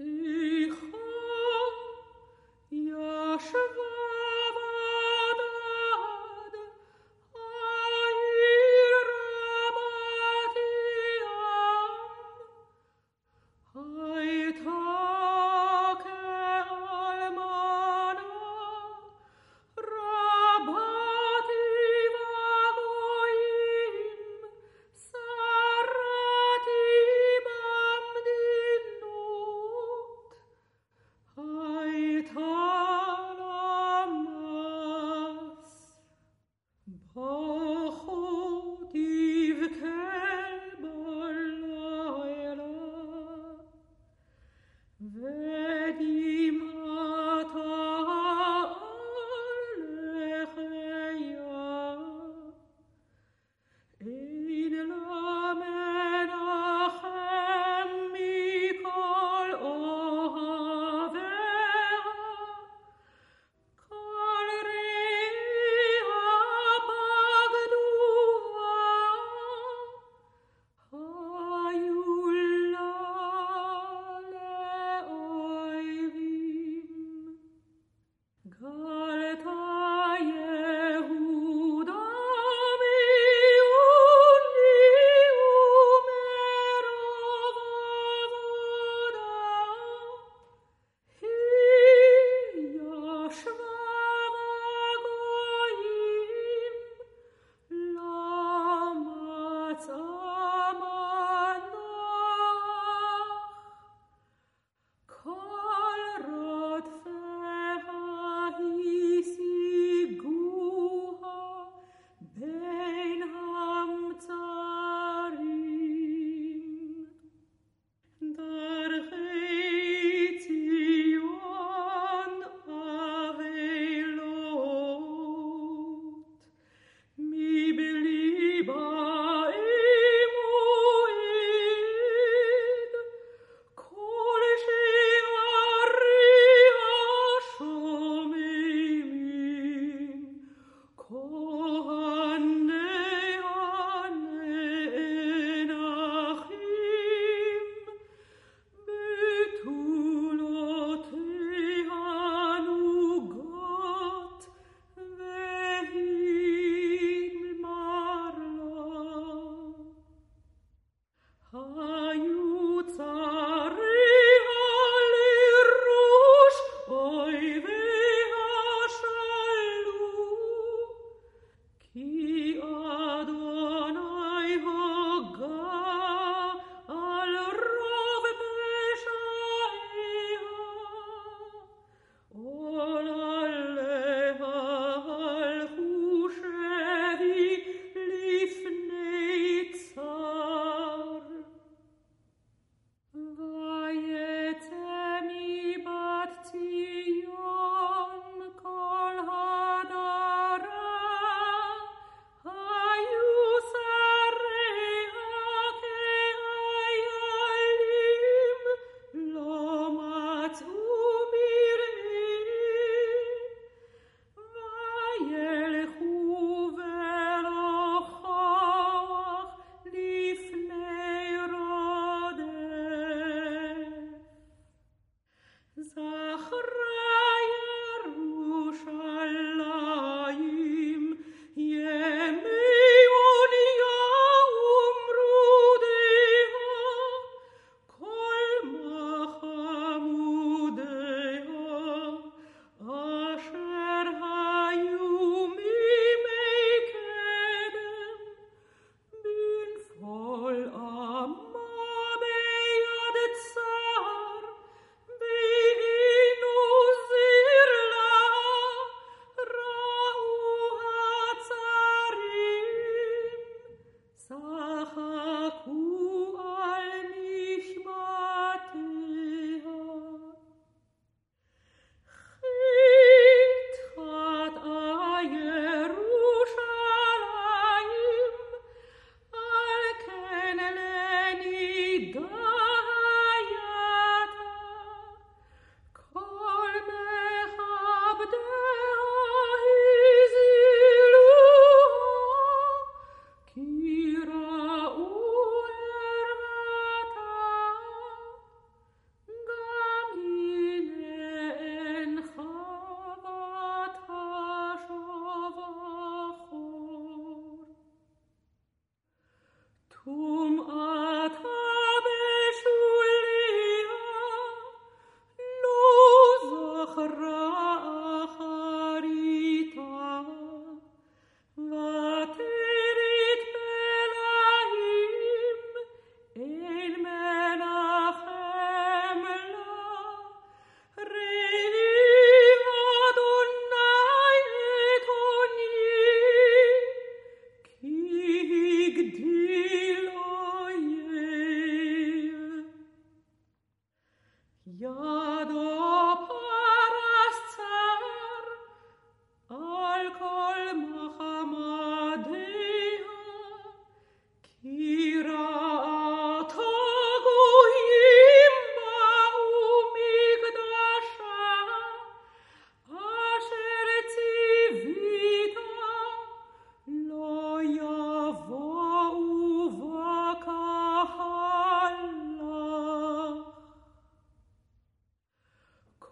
Ooh. hearts. Oh.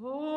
Versati